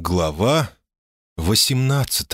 Глава 18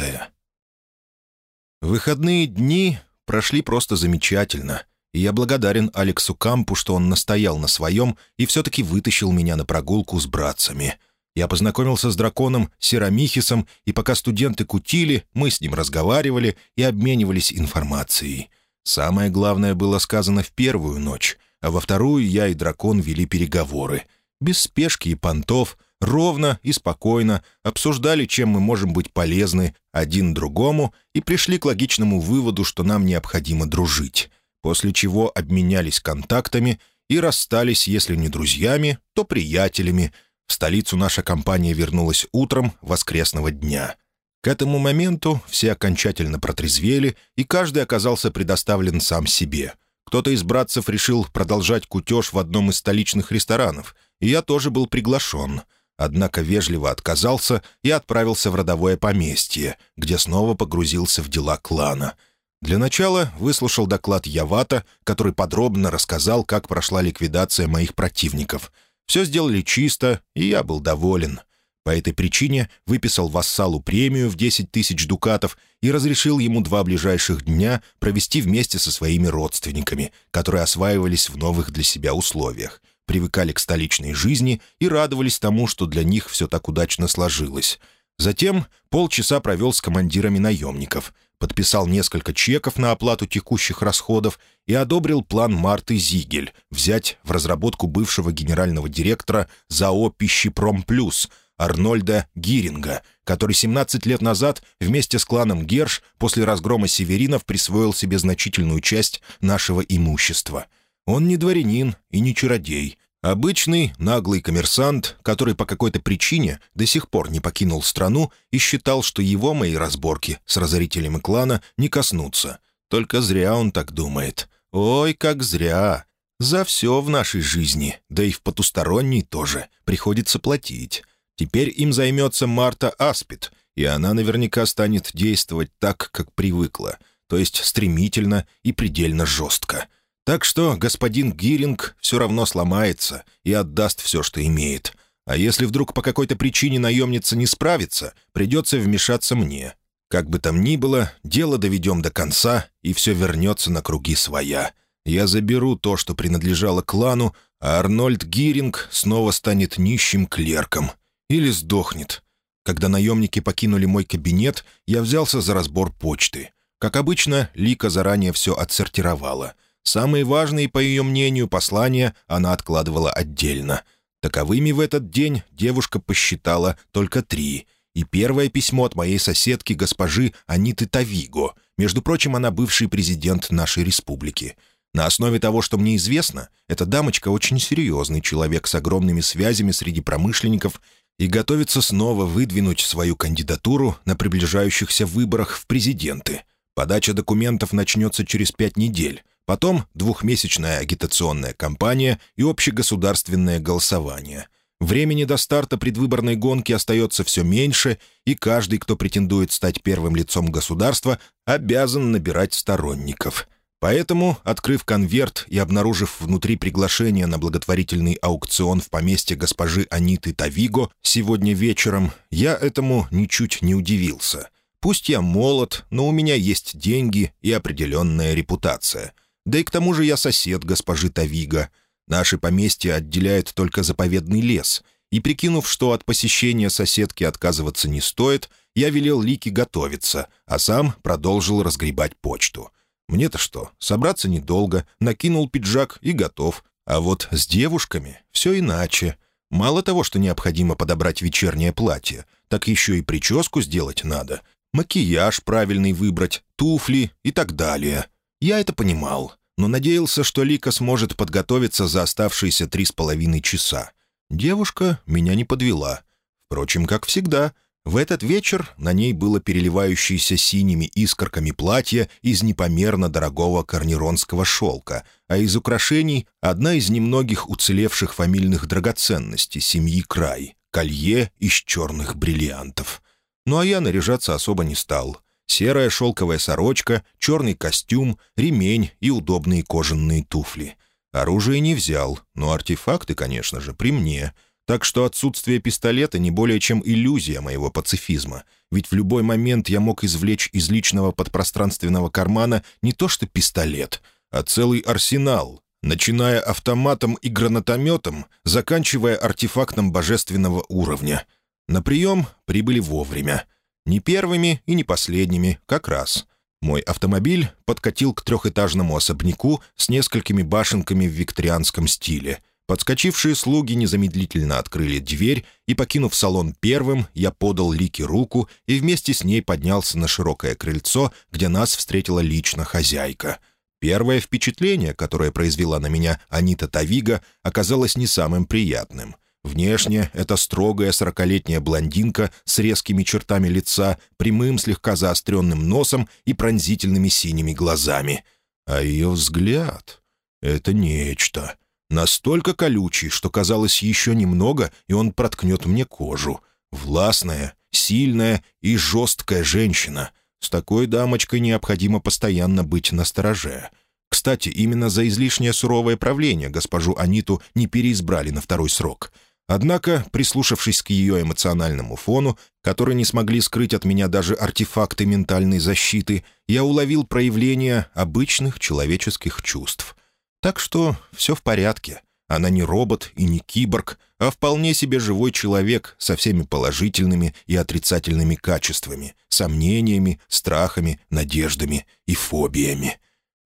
Выходные дни прошли просто замечательно, и я благодарен Алексу Кампу, что он настоял на своем и все-таки вытащил меня на прогулку с братцами. Я познакомился с драконом Серамихисом, и пока студенты кутили, мы с ним разговаривали и обменивались информацией. Самое главное было сказано в первую ночь, а во вторую я и дракон вели переговоры. Без спешки и понтов — ровно и спокойно обсуждали, чем мы можем быть полезны один другому, и пришли к логичному выводу, что нам необходимо дружить, после чего обменялись контактами и расстались, если не друзьями, то приятелями. В столицу наша компания вернулась утром воскресного дня. К этому моменту все окончательно протрезвели, и каждый оказался предоставлен сам себе. Кто-то из братцев решил продолжать кутеж в одном из столичных ресторанов, и я тоже был приглашен — однако вежливо отказался и отправился в родовое поместье, где снова погрузился в дела клана. Для начала выслушал доклад Явата, который подробно рассказал, как прошла ликвидация моих противников. Все сделали чисто, и я был доволен. По этой причине выписал вассалу премию в 10 тысяч дукатов и разрешил ему два ближайших дня провести вместе со своими родственниками, которые осваивались в новых для себя условиях — привыкали к столичной жизни и радовались тому, что для них все так удачно сложилось. Затем полчаса провел с командирами наемников, подписал несколько чеков на оплату текущих расходов и одобрил план Марты Зигель взять в разработку бывшего генерального директора ЗАО «Пищепром Плюс» Арнольда Гиринга, который 17 лет назад вместе с кланом Герш после разгрома северинов присвоил себе значительную часть нашего имущества — он не дворянин и не чародей. Обычный наглый коммерсант, который по какой-то причине до сих пор не покинул страну и считал, что его мои разборки с разорителем клана не коснутся. Только зря он так думает. Ой, как зря. За все в нашей жизни, да и в потусторонней тоже, приходится платить. Теперь им займется Марта Аспид, и она наверняка станет действовать так, как привыкла, то есть стремительно и предельно жестко. Так что господин Гиринг все равно сломается и отдаст все, что имеет. А если вдруг по какой-то причине наемница не справится, придется вмешаться мне. Как бы там ни было, дело доведем до конца, и все вернется на круги своя. Я заберу то, что принадлежало клану, а Арнольд Гиринг снова станет нищим клерком. Или сдохнет. Когда наемники покинули мой кабинет, я взялся за разбор почты. Как обычно, Лика заранее все отсортировала — Самые важные, по ее мнению, послания она откладывала отдельно. Таковыми в этот день девушка посчитала только три. И первое письмо от моей соседки, госпожи Аниты Тавиго. Между прочим, она бывший президент нашей республики. На основе того, что мне известно, эта дамочка очень серьезный человек с огромными связями среди промышленников и готовится снова выдвинуть свою кандидатуру на приближающихся выборах в президенты. Подача документов начнется через пять недель. Потом двухмесячная агитационная кампания и общегосударственное голосование. Времени до старта предвыборной гонки остается все меньше, и каждый, кто претендует стать первым лицом государства, обязан набирать сторонников. Поэтому, открыв конверт и обнаружив внутри приглашение на благотворительный аукцион в поместье госпожи Аниты Тавиго сегодня вечером, я этому ничуть не удивился. Пусть я молод, но у меня есть деньги и определенная репутация — да и к тому же я сосед госпожи Тавига. Наши поместья отделяет только заповедный лес, и, прикинув, что от посещения соседки отказываться не стоит, я велел Лике готовиться, а сам продолжил разгребать почту. Мне-то что, собраться недолго, накинул пиджак и готов. А вот с девушками все иначе. Мало того, что необходимо подобрать вечернее платье, так еще и прическу сделать надо, макияж правильный выбрать, туфли и так далее. Я это понимал, но надеялся, что Лика сможет подготовиться за оставшиеся три с половиной часа. Девушка меня не подвела. Впрочем, как всегда, в этот вечер на ней было переливающееся синими искорками платье из непомерно дорогого корнеронского шелка, а из украшений — одна из немногих уцелевших фамильных драгоценностей семьи Край — колье из черных бриллиантов. Ну а я наряжаться особо не стал серая шелковая сорочка, черный костюм, ремень и удобные кожаные туфли. Оружие не взял, но артефакты, конечно же, при мне. так что отсутствие пистолета не более чем иллюзия моего пацифизма, ведь в любой момент я мог извлечь из личного подпространственного кармана не то что пистолет, а целый арсенал, начиная автоматом и гранатометом, заканчивая артефактом божественного уровня. На прием прибыли вовремя. Не первыми и не последними, как раз. Мой автомобиль подкатил к трехэтажному особняку с несколькими башенками в викторианском стиле. Подскочившие слуги незамедлительно открыли дверь, и, покинув салон первым, я подал Лике руку и вместе с ней поднялся на широкое крыльцо, где нас встретила лично хозяйка — Первое впечатление, которое произвела на меня Анита Тавига, оказалось не самым приятным. Внешне это строгая сорокалетняя блондинка с резкими чертами лица, прямым слегка заостренным носом и пронзительными синими глазами. А ее взгляд — это нечто. Настолько колючий, что казалось еще немного, и он проткнет мне кожу. Властная, сильная и жесткая женщина — с такой дамочкой необходимо постоянно быть настороже. Кстати, именно за излишнее суровое правление госпожу Аниту не переизбрали на второй срок. Однако, прислушавшись к ее эмоциональному фону, который не смогли скрыть от меня даже артефакты ментальной защиты, я уловил проявление обычных человеческих чувств. Так что все в порядке. Она не робот и не киборг, а вполне себе живой человек со всеми положительными и отрицательными качествами, сомнениями, страхами, надеждами и фобиями.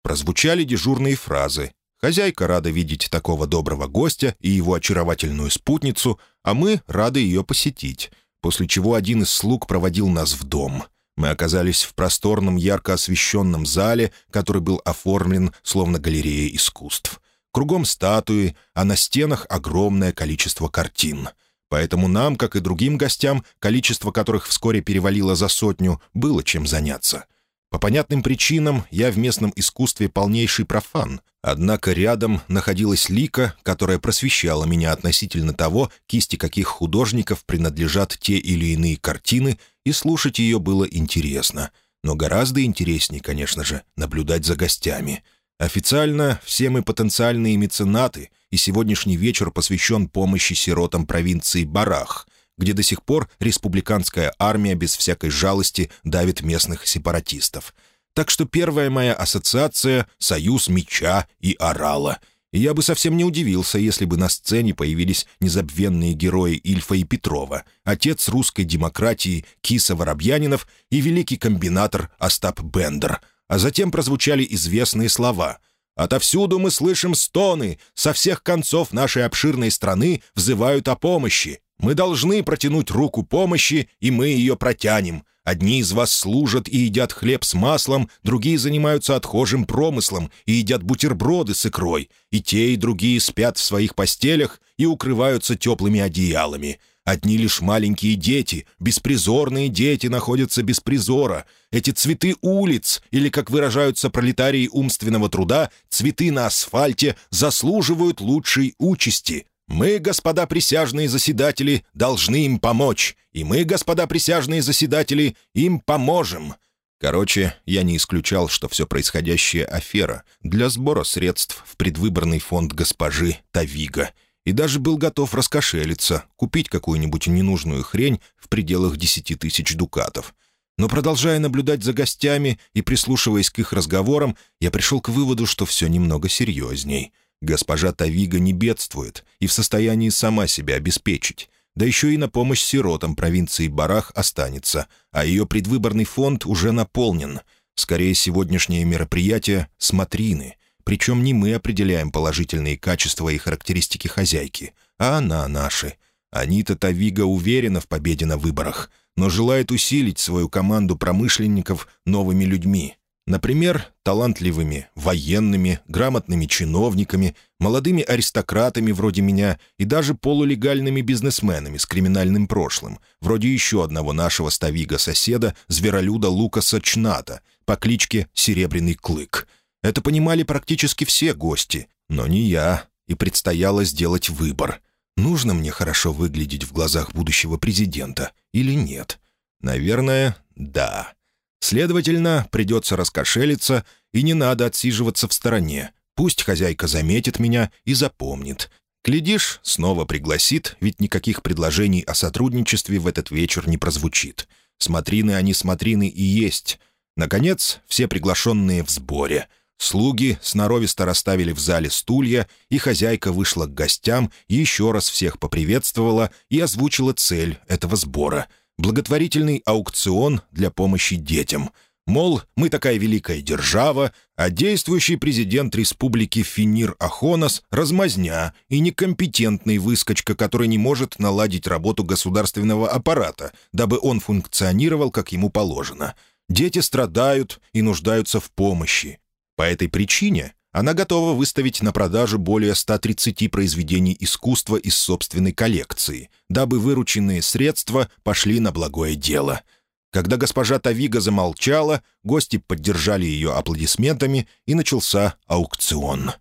Прозвучали дежурные фразы. Хозяйка рада видеть такого доброго гостя и его очаровательную спутницу, а мы рады ее посетить, после чего один из слуг проводил нас в дом. Мы оказались в просторном ярко освещенном зале, который был оформлен словно галерея искусств — Кругом статуи, а на стенах огромное количество картин. Поэтому нам, как и другим гостям, количество которых вскоре перевалило за сотню, было чем заняться. По понятным причинам я в местном искусстве полнейший профан, однако рядом находилась Лика, которая просвещала меня относительно того, кисти каких художников принадлежат те или иные картины, и слушать ее было интересно. Но гораздо интереснее, конечно же, наблюдать за гостями — Официально все мы потенциальные меценаты, и сегодняшний вечер посвящен помощи сиротам провинции Барах, где до сих пор республиканская армия без всякой жалости давит местных сепаратистов. Так что первая моя ассоциация — союз меча и орала. И я бы совсем не удивился, если бы на сцене появились незабвенные герои Ильфа и Петрова, отец русской демократии Киса Воробьянинов и великий комбинатор Остап Бендер — а затем прозвучали известные слова. «Отовсюду мы слышим стоны, со всех концов нашей обширной страны взывают о помощи. Мы должны протянуть руку помощи, и мы ее протянем. Одни из вас служат и едят хлеб с маслом, другие занимаются отхожим промыслом и едят бутерброды с икрой. И те, и другие спят в своих постелях и укрываются теплыми одеялами. Одни лишь маленькие дети, беспризорные дети находятся без призора. Эти цветы улиц, или, как выражаются пролетарии умственного труда, цветы на асфальте, заслуживают лучшей участи. Мы, господа присяжные заседатели, должны им помочь, и мы, господа присяжные заседатели, им поможем». Короче, я не исключал, что все происходящее — афера для сбора средств в предвыборный фонд госпожи Тавига — и даже был готов раскошелиться, купить какую-нибудь ненужную хрень в пределах десяти тысяч дукатов. Но продолжая наблюдать за гостями и прислушиваясь к их разговорам, я пришел к выводу, что все немного серьезней. Госпожа Тавига не бедствует и в состоянии сама себя обеспечить. Да еще и на помощь сиротам провинции Барах останется, а ее предвыборный фонд уже наполнен. Скорее, сегодняшнее мероприятие — смотрины — причем не мы определяем положительные качества и характеристики хозяйки, а она наши. Анита Тавига уверена в победе на выборах, но желает усилить свою команду промышленников новыми людьми. Например, талантливыми военными, грамотными чиновниками, молодыми аристократами вроде меня и даже полулегальными бизнесменами с криминальным прошлым, вроде еще одного нашего ставига-соседа, зверолюда Лукаса Чната по кличке Серебряный Клык. Это понимали практически все гости, но не я, и предстояло сделать выбор. Нужно мне хорошо выглядеть в глазах будущего президента или нет? Наверное, да. Следовательно, придется раскошелиться, и не надо отсиживаться в стороне. Пусть хозяйка заметит меня и запомнит. Глядишь, снова пригласит, ведь никаких предложений о сотрудничестве в этот вечер не прозвучит. Смотрины они смотрины и есть. Наконец, все приглашенные в сборе. Слуги сноровисто расставили в зале стулья, и хозяйка вышла к гостям, еще раз всех поприветствовала и озвучила цель этого сбора — благотворительный аукцион для помощи детям — Мол, мы такая великая держава, а действующий президент республики Финир Ахонас — размазня и некомпетентный выскочка, который не может наладить работу государственного аппарата, дабы он функционировал, как ему положено. Дети страдают и нуждаются в помощи. По этой причине она готова выставить на продажу более 130 произведений искусства из собственной коллекции, дабы вырученные средства пошли на благое дело — когда госпожа Тавига замолчала, гости поддержали ее аплодисментами, и начался аукцион.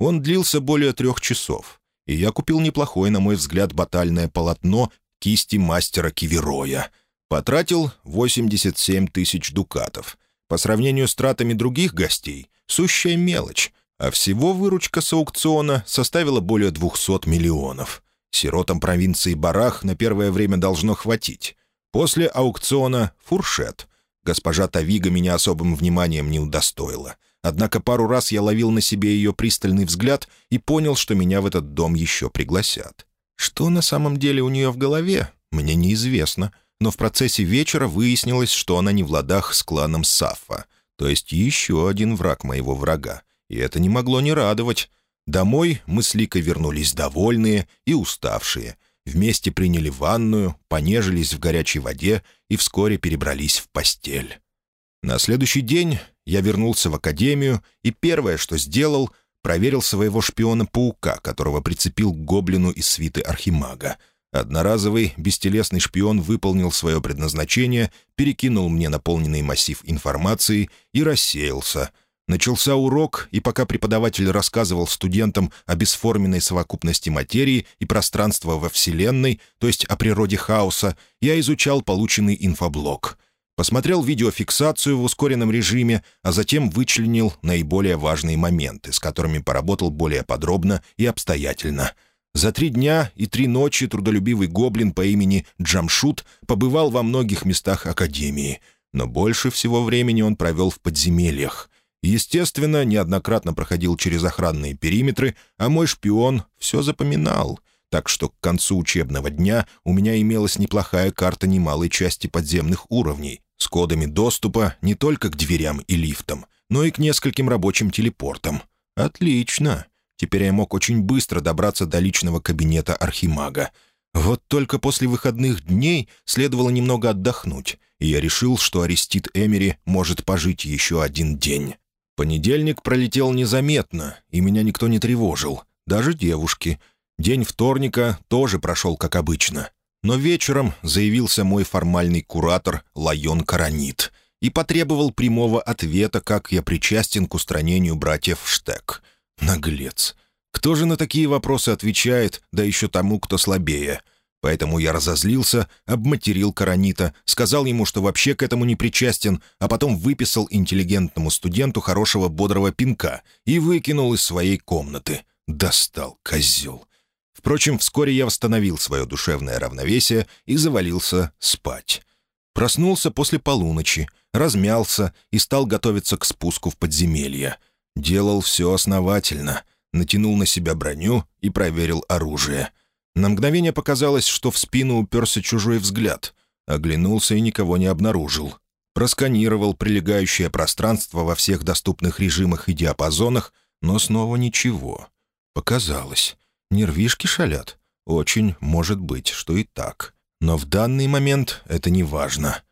Он длился более трех часов, и я купил неплохое, на мой взгляд, батальное полотно кисти мастера Кивероя. Потратил 87 тысяч дукатов. По сравнению с тратами других гостей — сущая мелочь, а всего выручка с аукциона составила более 200 миллионов. Сиротам провинции Барах на первое время должно хватить. После аукциона — фуршет. Госпожа Тавига меня особым вниманием не удостоила. Однако пару раз я ловил на себе ее пристальный взгляд и понял, что меня в этот дом еще пригласят. Что на самом деле у нее в голове, мне неизвестно, но в процессе вечера выяснилось, что она не в ладах с кланом Сафа, то есть еще один враг моего врага, и это не могло не радовать. Домой мы с Ликой вернулись довольные и уставшие — Вместе приняли ванную, понежились в горячей воде и вскоре перебрались в постель. На следующий день я вернулся в академию и первое, что сделал, проверил своего шпиона-паука, которого прицепил к гоблину из свиты Архимага. Одноразовый, бестелесный шпион выполнил свое предназначение, перекинул мне наполненный массив информации и рассеялся — Начался урок, и пока преподаватель рассказывал студентам о бесформенной совокупности материи и пространства во Вселенной, то есть о природе хаоса, я изучал полученный инфоблок. Посмотрел видеофиксацию в ускоренном режиме, а затем вычленил наиболее важные моменты, с которыми поработал более подробно и обстоятельно. За три дня и три ночи трудолюбивый гоблин по имени Джамшут побывал во многих местах Академии, но больше всего времени он провел в подземельях — Естественно, неоднократно проходил через охранные периметры, а мой шпион все запоминал. Так что к концу учебного дня у меня имелась неплохая карта немалой части подземных уровней с кодами доступа не только к дверям и лифтам, но и к нескольким рабочим телепортам. Отлично. Теперь я мог очень быстро добраться до личного кабинета Архимага. Вот только после выходных дней следовало немного отдохнуть, и я решил, что Арестит Эмери может пожить еще один день. Понедельник пролетел незаметно, и меня никто не тревожил, даже девушки. День вторника тоже прошел как обычно. Но вечером заявился мой формальный куратор Лайон Каранит и потребовал прямого ответа, как я причастен к устранению братьев Штек. Наглец. Кто же на такие вопросы отвечает, да еще тому, кто слабее? Поэтому я разозлился, обматерил Каранита, сказал ему, что вообще к этому не причастен, а потом выписал интеллигентному студенту хорошего бодрого пинка и выкинул из своей комнаты. Достал, козел. Впрочем, вскоре я восстановил свое душевное равновесие и завалился спать. Проснулся после полуночи, размялся и стал готовиться к спуску в подземелье. Делал все основательно, натянул на себя броню и проверил оружие — на мгновение показалось, что в спину уперся чужой взгляд. Оглянулся и никого не обнаружил. Просканировал прилегающее пространство во всех доступных режимах и диапазонах, но снова ничего. Показалось. Нервишки шалят. Очень может быть, что и так. Но в данный момент это не важно.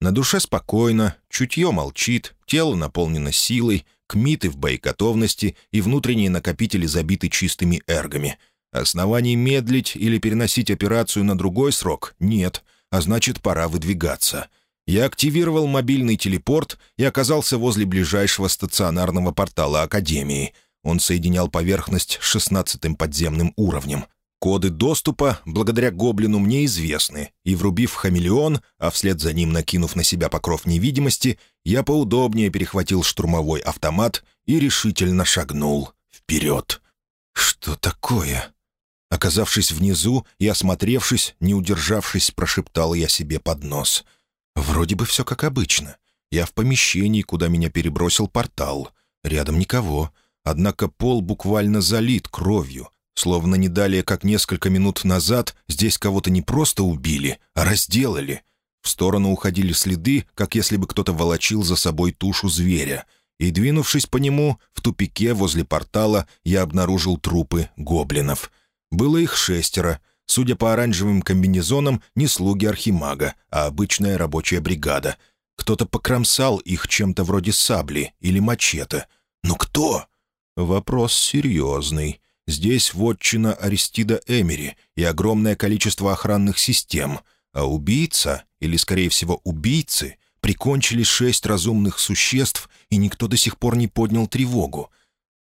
На душе спокойно, чутье молчит, тело наполнено силой, кмиты в боеготовности и внутренние накопители забиты чистыми эргами — Оснований медлить или переносить операцию на другой срок нет, а значит, пора выдвигаться. Я активировал мобильный телепорт и оказался возле ближайшего стационарного портала Академии. Он соединял поверхность с шестнадцатым подземным уровнем. Коды доступа, благодаря гоблину, мне известны, и, врубив хамелеон, а вслед за ним накинув на себя покров невидимости, я поудобнее перехватил штурмовой автомат и решительно шагнул вперед. «Что такое?» Оказавшись внизу и осмотревшись, не удержавшись, прошептал я себе под нос. «Вроде бы все как обычно. Я в помещении, куда меня перебросил портал. Рядом никого. Однако пол буквально залит кровью, словно не далее, как несколько минут назад здесь кого-то не просто убили, а разделали. В сторону уходили следы, как если бы кто-то волочил за собой тушу зверя. И, двинувшись по нему, в тупике возле портала я обнаружил трупы гоблинов. Было их шестеро. Судя по оранжевым комбинезонам, не слуги архимага, а обычная рабочая бригада. Кто-то покромсал их чем-то вроде сабли или мачете. Но кто? Вопрос серьезный. Здесь вотчина Аристида Эмери и огромное количество охранных систем. А убийца, или, скорее всего, убийцы, прикончили шесть разумных существ, и никто до сих пор не поднял тревогу.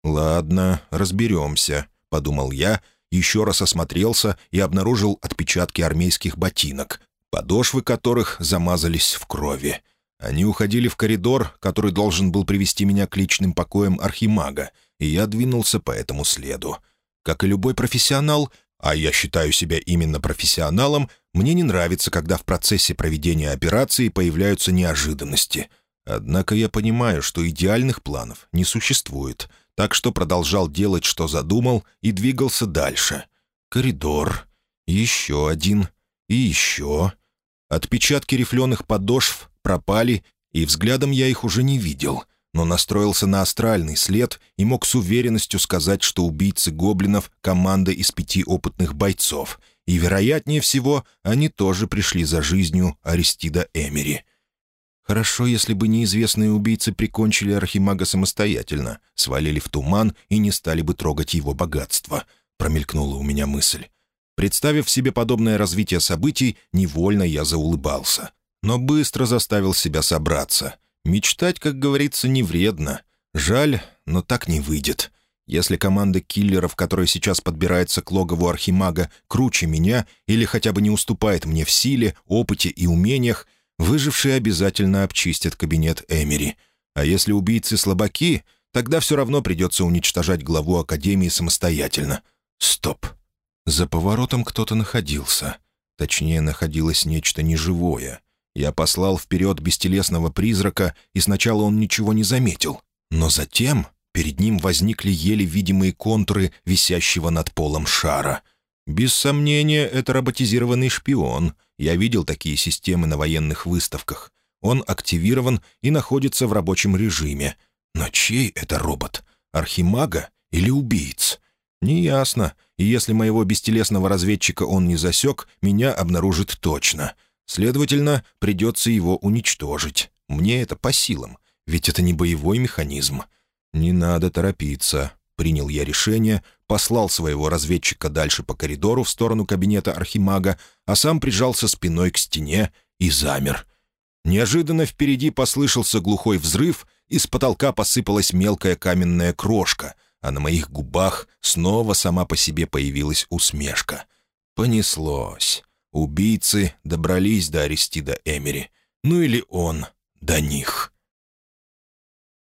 «Ладно, разберемся», — подумал я, еще раз осмотрелся и обнаружил отпечатки армейских ботинок, подошвы которых замазались в крови. Они уходили в коридор, который должен был привести меня к личным покоям архимага, и я двинулся по этому следу. Как и любой профессионал, а я считаю себя именно профессионалом, мне не нравится, когда в процессе проведения операции появляются неожиданности. Однако я понимаю, что идеальных планов не существует, так что продолжал делать, что задумал, и двигался дальше. Коридор, еще один и еще. Отпечатки рифленых подошв пропали, и взглядом я их уже не видел — но настроился на астральный след и мог с уверенностью сказать, что убийцы гоблинов — команда из пяти опытных бойцов, и, вероятнее всего, они тоже пришли за жизнью Аристида Эмери. Хорошо, если бы неизвестные убийцы прикончили Архимага самостоятельно, свалили в туман и не стали бы трогать его богатство, промелькнула у меня мысль. Представив себе подобное развитие событий, невольно я заулыбался. Но быстро заставил себя собраться — Мечтать, как говорится, не вредно. Жаль, но так не выйдет. Если команда киллеров, которая сейчас подбирается к логову Архимага, круче меня или хотя бы не уступает мне в силе, опыте и умениях, выжившие обязательно обчистят кабинет Эмери. А если убийцы слабаки, тогда все равно придется уничтожать главу Академии самостоятельно. Стоп. За поворотом кто-то находился. Точнее, находилось нечто неживое — я послал вперед бестелесного призрака, и сначала он ничего не заметил. Но затем перед ним возникли еле видимые контуры висящего над полом шара. Без сомнения, это роботизированный шпион. Я видел такие системы на военных выставках. Он активирован и находится в рабочем режиме. Но чей это робот? Архимага или убийц? Неясно, и если моего бестелесного разведчика он не засек, меня обнаружит точно — Следовательно, придется его уничтожить. Мне это по силам, ведь это не боевой механизм. Не надо торопиться. Принял я решение, послал своего разведчика дальше по коридору в сторону кабинета Архимага, а сам прижался спиной к стене и замер. Неожиданно впереди послышался глухой взрыв, и с потолка посыпалась мелкая каменная крошка, а на моих губах снова сама по себе появилась усмешка. Понеслось. Убийцы добрались до Аристида Эмери. Ну или он до них.